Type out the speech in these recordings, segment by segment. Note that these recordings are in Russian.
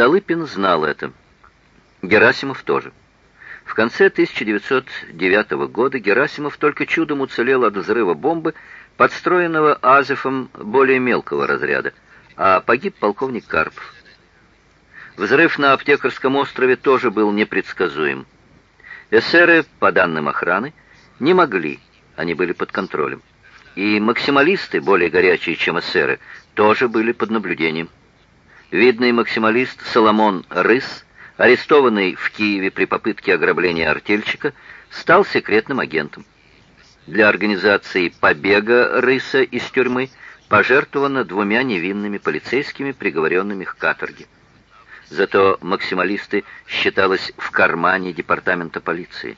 Столыпин знал это. Герасимов тоже. В конце 1909 года Герасимов только чудом уцелел от взрыва бомбы, подстроенного Азефом более мелкого разряда, а погиб полковник Карпов. Взрыв на Аптекарском острове тоже был непредсказуем. Эсеры, по данным охраны, не могли, они были под контролем. И максималисты, более горячие, чем эсеры, тоже были под наблюдением. Видный максималист Соломон Рыс, арестованный в Киеве при попытке ограбления артельщика, стал секретным агентом. Для организации побега Рыса из тюрьмы пожертвовано двумя невинными полицейскими, приговоренными к каторге. Зато максималисты считалось в кармане департамента полиции.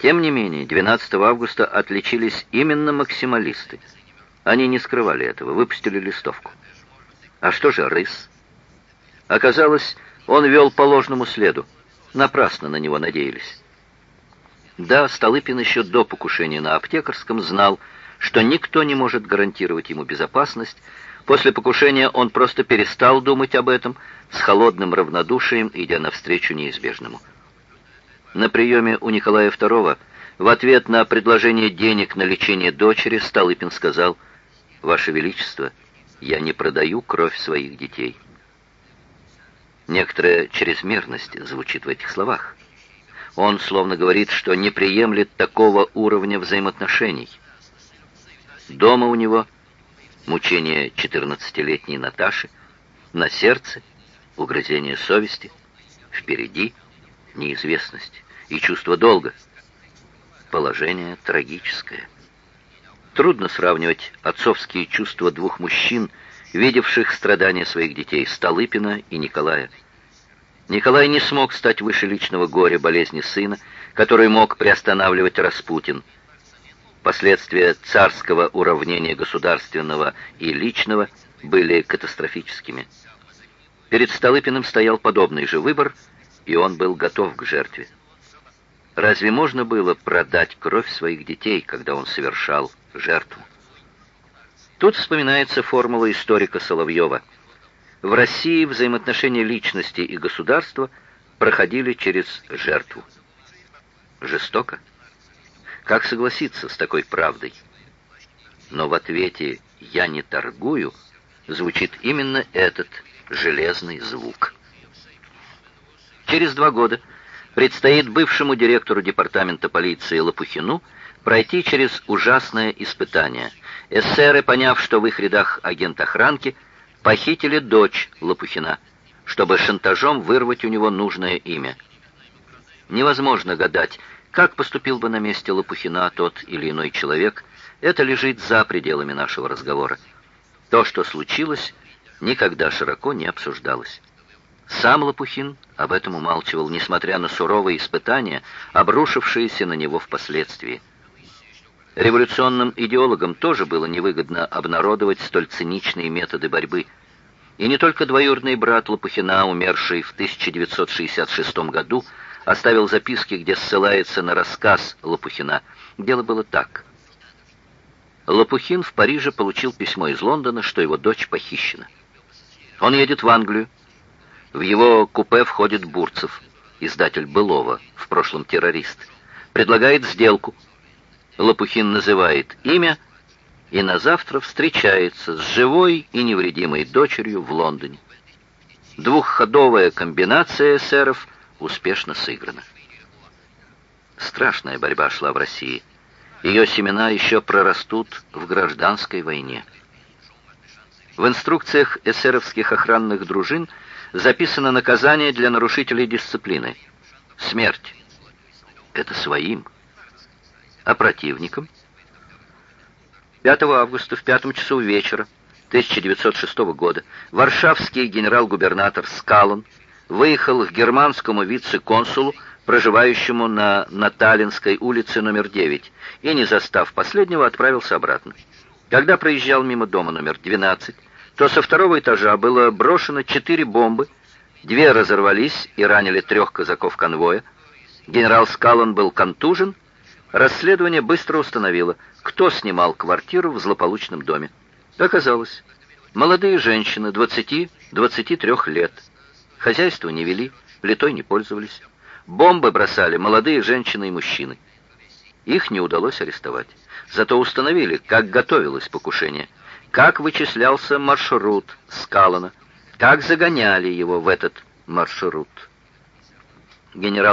Тем не менее, 12 августа отличились именно максималисты. Они не скрывали этого, выпустили листовку. А что же рыс? Оказалось, он вел по ложному следу. Напрасно на него надеялись. Да, Столыпин еще до покушения на аптекарском знал, что никто не может гарантировать ему безопасность. После покушения он просто перестал думать об этом, с холодным равнодушием, идя навстречу неизбежному. На приеме у Николая II в ответ на предложение денег на лечение дочери Столыпин сказал «Ваше Величество, я не продаю кровь своих детей. Некоторая чрезмерность звучит в этих словах. Он словно говорит, что не приемлет такого уровня взаимоотношений. Дома у него мучение 14-летней Наташи, на сердце угрызение совести, впереди неизвестность и чувство долга. Положение трагическое. Трудно сравнивать отцовские чувства двух мужчин, видевших страдания своих детей, Столыпина и Николая. Николай не смог стать выше личного горя болезни сына, который мог приостанавливать Распутин. Последствия царского уравнения государственного и личного были катастрофическими. Перед Столыпиным стоял подобный же выбор, и он был готов к жертве. Разве можно было продать кровь своих детей, когда он совершал жертву. Тут вспоминается формула историка Соловьева. В России взаимоотношения личности и государства проходили через жертву. Жестоко? Как согласиться с такой правдой? Но в ответе «я не торгую» звучит именно этот железный звук. Через два года предстоит бывшему директору департамента полиции Лопухину пройти через ужасное испытание. Эсеры, поняв, что в их рядах агент охранки, похитили дочь Лопухина, чтобы шантажом вырвать у него нужное имя. Невозможно гадать, как поступил бы на месте Лопухина тот или иной человек, это лежит за пределами нашего разговора. То, что случилось, никогда широко не обсуждалось. Сам Лопухин об этом умалчивал, несмотря на суровые испытания, обрушившиеся на него впоследствии. Революционным идеологам тоже было невыгодно обнародовать столь циничные методы борьбы. И не только двоюродный брат Лопухина, умерший в 1966 году, оставил записки, где ссылается на рассказ Лопухина. Дело было так. Лопухин в Париже получил письмо из Лондона, что его дочь похищена. Он едет в Англию. В его купе входит Бурцев, издатель Былова, в прошлом террорист. Предлагает сделку – Лопухин называет имя и на завтра встречается с живой и невредимой дочерью в Лондоне. Двухходовая комбинация эсеров успешно сыграна. Страшная борьба шла в России. Ее семена еще прорастут в гражданской войне. В инструкциях эсеровских охранных дружин записано наказание для нарушителей дисциплины. Смерть. Это своим а противником. 5 августа в пятом часу вечера 1906 года варшавский генерал-губернатор Скалон выехал к германскому вице-консулу, проживающему на Наталинской улице номер 9, и, не застав последнего, отправился обратно. Когда проезжал мимо дома номер 12, то со второго этажа было брошено четыре бомбы, две разорвались и ранили трех казаков конвоя. Генерал Скалон был контужен, Расследование быстро установило, кто снимал квартиру в злополучном доме. Оказалось, молодые женщины 20-23 лет. Хозяйство не вели, плитой не пользовались. Бомбы бросали молодые женщины и мужчины. Их не удалось арестовать. Зато установили, как готовилось покушение, как вычислялся маршрут Скалана, как загоняли его в этот маршрут. Генерал